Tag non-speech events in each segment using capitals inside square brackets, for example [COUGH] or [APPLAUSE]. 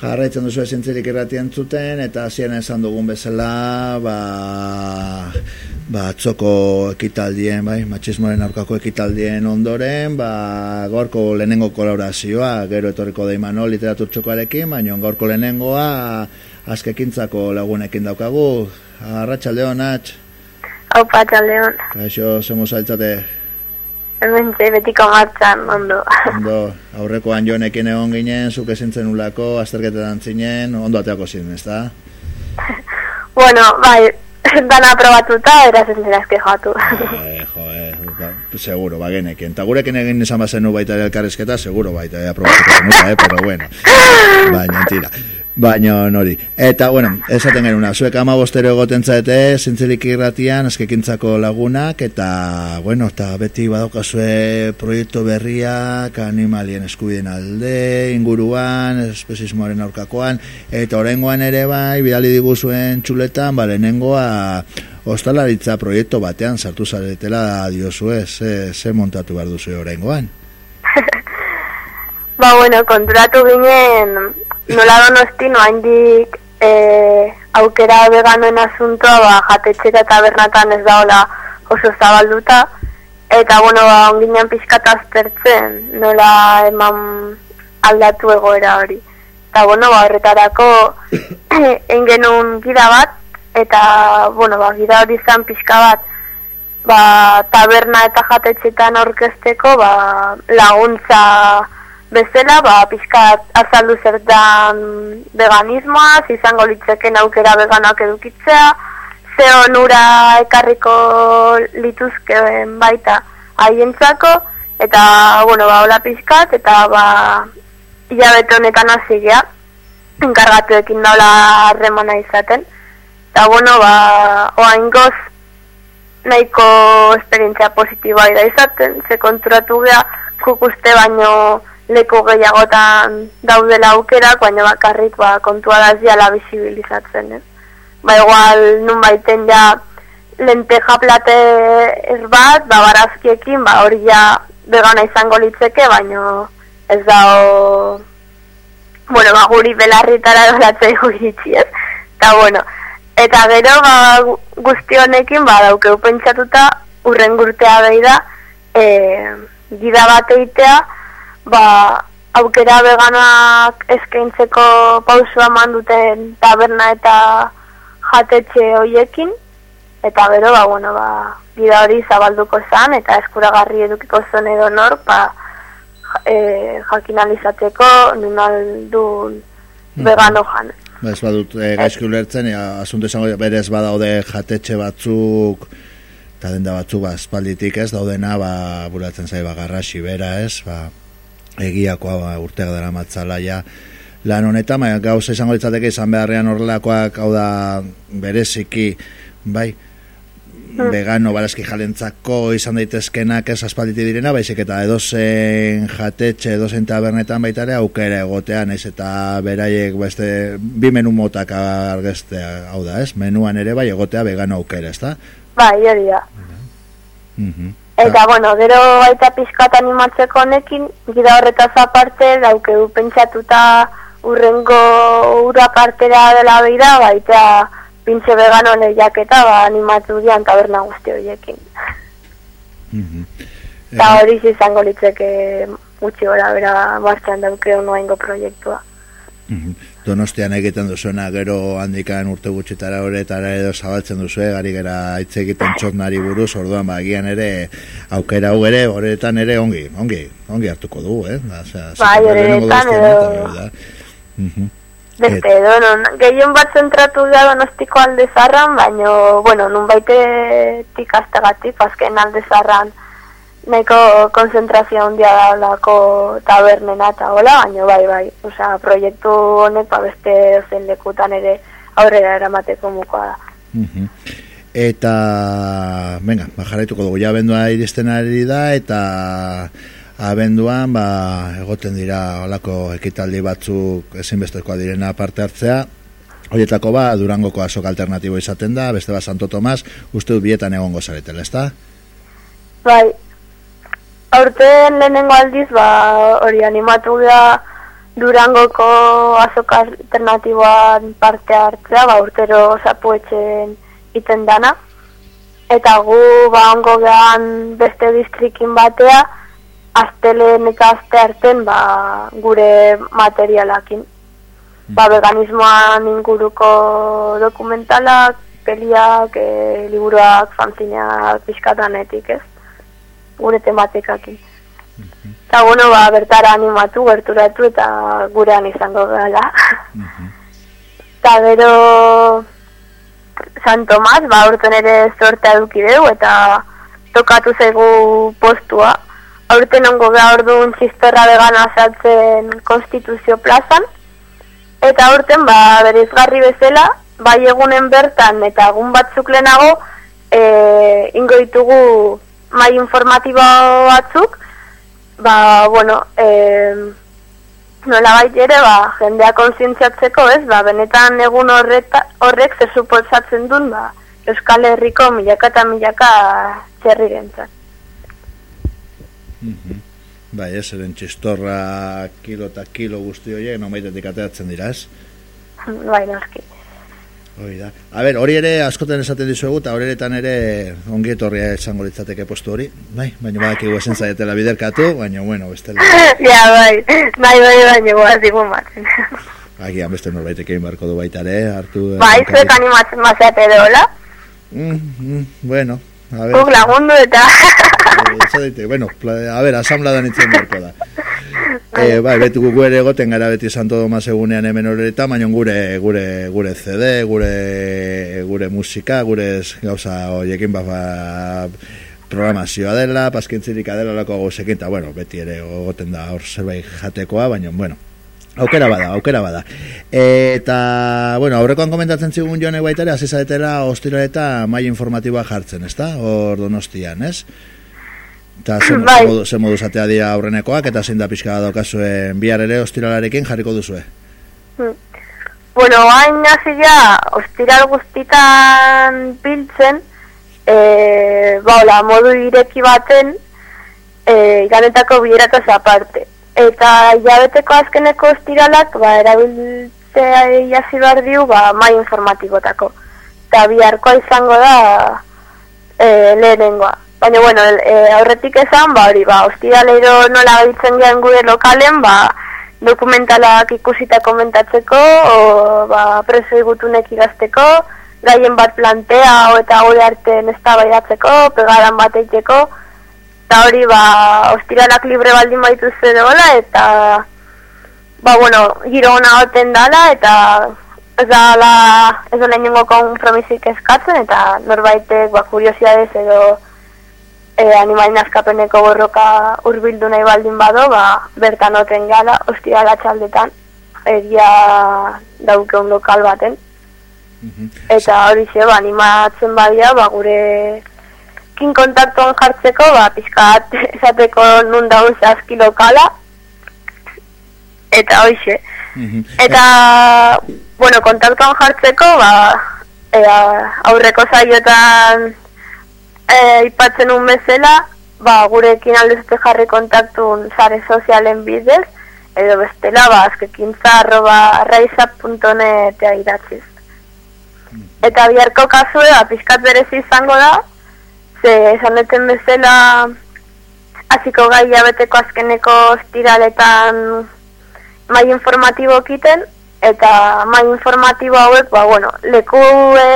jarraitzen duzu ezintzirik irratien zuten, eta hasieran esan dugun bezala, ba, ba, atzoko ekitaldien, bai, machismoren aurkako ekitaldien ondoren, ba, gorko lehenengo kolaborazioa, gero etorriko da imano literaturtxokoarekin, baina gorko lehenengoa, azkekintzako lagunekin daukagu, arratxaldeon, atx? Hau patxaldeon. Kaixo, zemo zailtzate? Hemen ze betiko martxan, ondo. [LAUGHS] Ondo, aurreko anjonekin egon ginen, zuk ezintzen ulako, azterketetan zinen, ondo ateako ziren, ez da? [LAUGHS] bueno, bai, [LAUGHS] dana aprobatuta, eraz ez nire azke joatu. eh, jo, eh, ba, seguro, ba, genekin. Ta gurekin egin izan bazenu baita elkarrezketa, seguro baita aprobatuta zenuta, eh, pero bueno. Baina, tira. Baina nori. Eta, bueno, esaten genuna, zuek ama bostero egoten zaete, zintzelik irratian, azkekintzako lagunak, eta, bueno, eta beti badaukazue proiektu berriak, animalien eskubiden alde, inguruan, espezismoaren aurkakoan, eta orengoan ere bai, bidali diguzuen txuletan, balenengoa, ostalaritza proiektu batean sartu zaretela diozue, ze, ze montatu behar duzu orengoan? [LAUGHS] ba, bueno, konturatu ginen, nola donosti no handik e, aukera veganoen asuntoa ba, jatetxera eta bernatan ez daola oso zabalduta. Eta bueno ba onginean pixkat aztertzen nola eman aldatu egoera hori. Eta bueno ba horretarako [COUGHS] engenun gida bat eta bueno ba gida hori zan pixka bat ba taberna eta jatetxetan orkesteko ba laguntza bezala, ba, pixka azaldu zertan veganismoa, izango litzeken aukera veganak edukitzea, ze onura ekarriko lituzkeen baita haientzako, eta, bueno, ba, hola pixkat, eta, ba, hilabete honetan hasi gea, enkargatuekin daula harremana izaten. Eta, bueno, ba, oain goz, nahiko esperientzia positiboa da izaten, ze konturatu gea, kukuste baino, leko gehiagotan daudela aukera, baina bakarrik ba, kontua da ziala bizibilizatzen, ez? Ba, igual, nun baiten ja lenteja plate ez bat, ba, barazkiekin, ba, hori ja vegana izango litzeke, baina ez da, o... bueno, ba, guri belarritara dolatzei iritsi, ez? Eta, bueno, eta gero, ba, guzti honekin, ba, daukeu pentsatuta, urren gurtea behi da, e, gida bat eitea, ba, aukera veganak eskaintzeko pausua manduten taberna eta jatetxe hoiekin, eta bero, ba, bueno, ba, bida hori zabalduko zan, eta eskuragarri edukiko zen edo nor, ba, e, jakin alizateko nunaldun mm. vegano jan. Ba, ez badut, e, gaizki ulertzen, ja, asunto esango, berez badaude jatetxe batzuk, eta denda batzuk, ba, espalditik ez, daudena, ba, buratzen zai, ba, garrasi bera ez, ba, egiakoa ba, urteak dara matzala ja lan honetan, baina gauza izango ditzateke izan beharrean horrelakoak hau da bereziki bai hmm. vegano barazki jalentzako izan daitezkenak ez aspalditi direna, baizik eta edozen jatetxe, edozen tabernetan baita ere aukera egotean, ez eta beraiek beste, bi menu motak argeste hau da, ez? Menuan ere bai egotea vegano aukera, ez da? Bai, hori da. Mhm. Eta, bueno, gero baita pixkat animatzeko honekin, gira horretaz aparte, dauke du pentsatuta urrengo ura partera dela behira, baita pintxe vegano lehiaketa, ba, animatu dian taberna guzti horiekin. Mm Eta hori izango litzeke gutxi gora bera martxan dauke honoa proiektua. Donostian egiten duzuena gero handikan urte gutxitara horretara edo zabaltzen duzu, gari gara hitz egiten txotnari buruz, orduan bagian ere aukera hau ere horretan ere ongi, ongi, ongi hartuko du, eh? Ba, bai, horretan edo... Beste, edo, non, gehien bat zentratu da donostiko alde zarran, baina, bueno, nun baite tikaztegatik, azken alde zarran, nahiko konzentrazio handia da lako tabernena eta hola, baina bai, bai, osea, proiektu honek ba beste zen lekutan ere aurrera eramateko mukoa da. Eta, venga, ba, jarraituko dugu, ja abendua iristen ari da, eta abenduan, ba, egoten dira olako ekitaldi batzuk ezinbestekoa direna parte hartzea, horietako ba, durangoko azok alternatibo izaten da, beste ba, Santo Tomas, uste du bietan egongo zaretela, ez da? Bai, aurten lehenengo aldiz, ba, hori animatu da Durangoko azoka alternatiboan parte hartzea, ba, urtero zapuetxen iten dana. Eta gu, ba, ongo gehan beste distrikin batea, aztelen eta azte arten, ba, gure materialakin. Ba, veganismoan inguruko dokumentalak, peliak, e, liburuak, fanzineak, pixkatanetik, ez? Gure tematikakin. Eta, bueno, ba, bertara animatu, berturatu eta gurean izango gala. [LAUGHS] Eta, gero, San Tomas, ba, urten ere sortea dukideu eta tokatu zaigu postua. Aurten ongo beha orduan txistorra vegana azaltzen konstituzio plazan. Eta aurten, ba, berizgarri bezala, bai egunen bertan eta egun batzuk lehenago e, ingo ditugu mai informatibo batzuk ba, bueno e, nola bai ere ba, jendea konsientziatzeko ez ba, benetan egun horreta, horrek zer supotzatzen duen ba, Euskal Herriko milaka eta milaka txerri gentzat mm -hmm. Bai, ez, eren txistorra kilo eta kilo guzti horiek, no maitetik ateatzen dira, ez? Bai, noski. Hori da. A ber, hori ere askoten esaten dizuegu eta horretan ere ongi etorria izango litzateke postu hori. Bai, baina badak egu esen zaietela biderkatu, baina bueno, beste. [LAUGHS] ja, bai, bai, bai, baina guaz digun batzen. Agian beste norbaitek egin barko du baita ere, hartu... Bai, zuek animatzen mazeate dola? Mm, mm, bueno, a ver. Uk lagundu eta... Eh, bueno, a ver, asamladan itzen barko da. [LAUGHS] Eh, bai, beti gu ere egoten gara beti Santo Tomas egunean hemen horreta, baina gure, gure, gure CD, gure, gure musika, gure gauza horiekin ba, ba, programazioa dela, paskintzirik adela lako gauzekin, eta bueno, beti ere egoten da hor zerbait jatekoa, baina, bueno, aukera bada, aukera bada. eta, bueno, aurrekoan komentatzen zigun joanek baita ere, azizadetela, ostiraleta mai informatiboa jartzen, ezta? Hor donostian, ez? Eta ze, bai. modu, ze modu zatea dira aurrenekoak, eta zein da pixka daukazuen bihar ere ostiralarekin jarriko duzue? Hmm. Bueno, hain nazia, ostiral guztitan biltzen, e, baula, modu ireki baten, e, ganetako biherako aparte. Eta jabeteko azkeneko ostiralak, ba, erabiltzea jasi behar diu, ba, mai informatibotako. Eta biharkoa izango da, e, lehenengoa. Baina, bueno, e, aurretik esan, ba, hori, ba, ostia lehiro nola gaitzen gehan gure lokalen, ba, dokumentalak ikusita komentatzeko, o, ba, preso igutunek idazteko, gaien bat plantea, o, eta gure arte nesta baiatzeko, pegaran bat eiteko, eta hori, ba, ostiralak libre baldin baitu zedola, eta, ba, bueno, giro hona goten dala, eta ez da, la, ez da lehenengo kompromisik eskatzen, eta norbaitek, ba, kuriosidades edo, e, animalin askapeneko borroka urbildu nahi baldin bado, ba, bertan oten gala, ostia txaldetan, egia dauke un lokal baten. Mhm. Eta hori ze, ba, animatzen badia, ba, gure kin kontaktuan jartzeko, ba, pizkat [LAUGHS] esateko nun daun zazki lokala, eta hori ze. Mhm. Eta, bueno, kontaktuan jartzeko, ba, e, aurreko zaiotan e, ipatzen un bezala, ba, gurekin aldezute jarri kontaktun zare sozialen bidez, edo bestela, ba, azkekin zarro, ba, raizap.net idatziz. Eta biharko kasue, ba, pixkat berezi izango da, ze esan deten bezala, hasiko gai jabeteko azkeneko estiraletan mai informatibo kiten, eta mai informatibo hauek, ba, bueno, leku... E,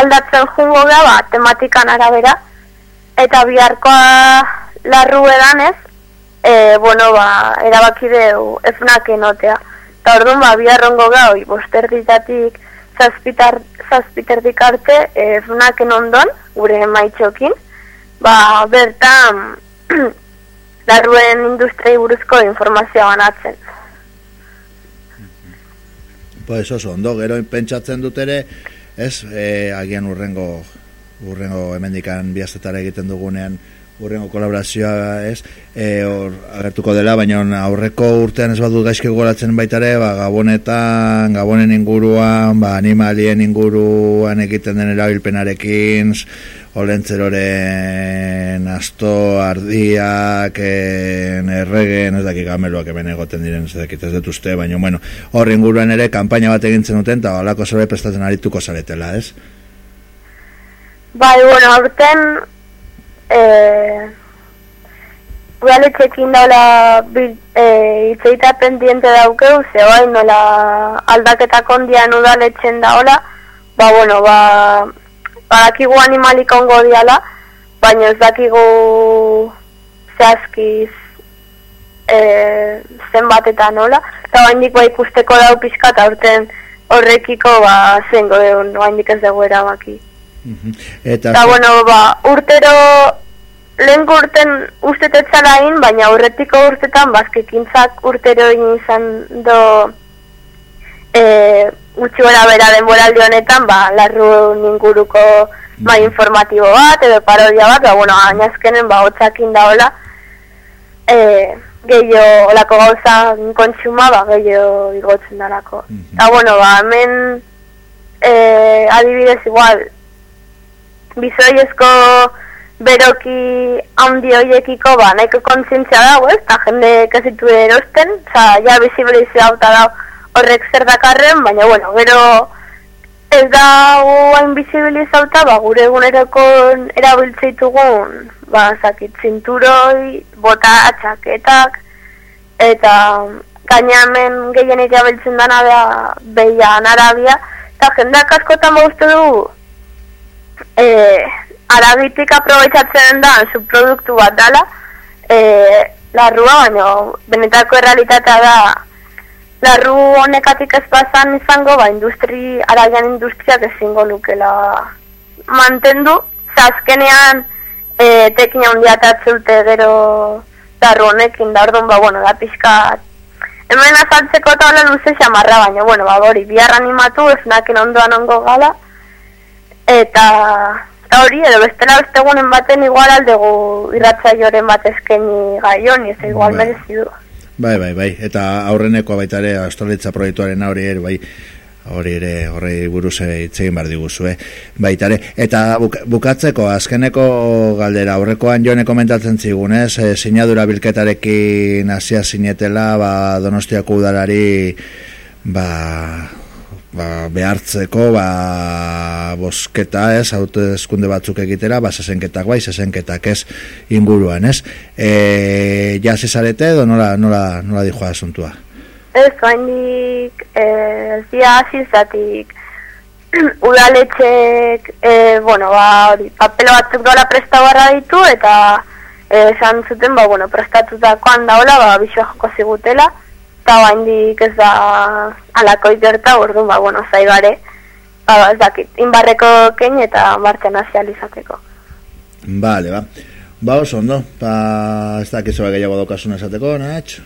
aldatzen jungo da, ba, tematikan arabera, eta biharkoa larru edan ez, e, bueno, ba, erabaki deu efunak enotea. Eta orduan, ba, biharrongo ga, oi, bosterditatik, zazpitar, zazpiterdik arte, e, efunak enondon, gure maitxokin, ba, bertan, [CLEARS THROAT] larruen industriai buruzko informazioa banatzen. Pues oso, ondo, gero pentsatzen dut ere, ez, e, agian urrengo urrengo hemendikan biaztetara egiten dugunean urrengo kolaborazioa, ez, e, or, agertuko dela, baina aurreko urtean ez badu gaizke goratzen baitare, ba, gabonetan, gabonen inguruan, ba, animalien inguruan egiten den erabilpenarekin, olentzeroren asto, ardiak, en, erregen, ez dakik gameluak hemen egoten diren, ez dakit ez dut uste, baina, bueno, horri inguruen ere, kanpaina bat egintzen duten, eta holako zerbait prestatzen arituko zaretela, ez? Bai, bueno, aurten, eh, udaletxekin daula e, itzeita pendiente daukeu, ze bai, nola aldaketak ondian udaletxen daola, ba, bueno, ba, badakigu animalik ongo diala, baina ez dakigu zehazkiz e, zenbat eta nola, eta baindik ba ikusteko dau pixka eta urten horrekiko ba zengo deun, baindik ez dugu erabaki. Mhm. Eta, eta bueno, ba, urtero lehen urten ustetetzala in, baina urretiko urtetan bazkekintzak urtero izan do e, gutxi gora bera denboraldi honetan, ba, larru ninguruko bai informatibo bat, edo parodia bat, ba, bueno, ainazkenen, ba, hotzakin da hola, e, gehiago, olako gauza kontsuma, ba, gehiago igotzen dalako. Mm -hmm. bueno, ba, hemen, e, adibidez, igual, bizoiezko beroki handi hoiekiko, ba, nahiko kontzientzia dago, ez, eta jende kasitu erosten, oza, ja, bizibilizia hau dago, horrek zer dakarren, baina bueno, gero ez da hain bizibilizauta, ba, gure eguneroko erabiltzeitugun, ba, zakit, zinturoi, bota, atxaketak, eta gaina hemen gehien erabiltzen dana da behia anarabia, eta jendeak askotan baustu du, e, arabitik aprobetsatzen da, subproduktu bat dala, e, larrua, baina benetako errealitatea da, larru honekatik ez bazan izango, ba, industri, araian industriak ezingo lukela mantendu. Zazkenean, e, tekina hundia dute gero larru honekin, da orduan, ba, bueno, da pixka... Hemen azaltzeko eta hola luze xamarra, baina, bueno, ba, hori, bihar animatu, ez nakin ondoan ongo gala. Eta, eta hori, edo bestela beste gunen baten igual aldegu irratza joren bat eskeni gaion, ez igual bai. Bai, bai, bai. Eta aurreneko baita ere astralitza proiektuaren hori ere, bai, hori ere, horri buruz itzegin bar diguzu, eh? Baita ere, eta bukatzeko, azkeneko galdera, aurrekoan joane komentatzen zigun, ez? E, sinadura bilketarekin hasia sinetela, ba, donostiako udalari, ba, ba, behartzeko ba, bosketa ez, eskunde batzuk egitera, ba, sesenketak bai, sesenketak ez inguruan ez. E, ja zizarete edo nola, nola, nola dijo asuntua? Ez, haindik, e, ez dia azizatik, [CLEARS THROAT] udaletxek, e, bueno, ba, hori, papelo batzuk dola presta barra ditu, eta esan zuten, ba, bueno, prestatutakoan daola, ba, bisoa joko zigutela, eta baindik ez da alako ikerta, ordu, ba, bueno, zaibare, ba, ez dakit, inbarreko kein eta martxan azializateko. Bale, ba. Ba, oso ondo, ba, ez da, kizoa gehiago dokasun esateko, nahatx?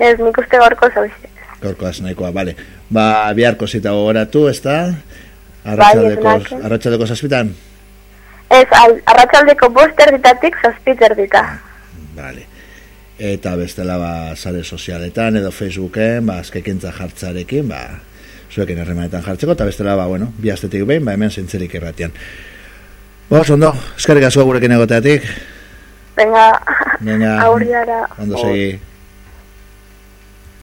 Ez, nik uste gorko zauzi. Gorko az, nahikoa, bale. Ba, biharko zita gogoratu, ez da? Arratxaldeko, bai, arratxaldeko zazpitan? Ez, arratxaldeko boster ditatik zazpiter dita. Bale eta bestela ba sare sozialetan edo Facebooken ba askekintza jartzarekin ba zuekin erremanetan jartzeko eta bestela ba bueno bi astetik behin ba hemen sentzerik erratian Ba, ondo, eskerrik asko gurekin egoteatik. Venga, Venga, aurriara. Ondo segi.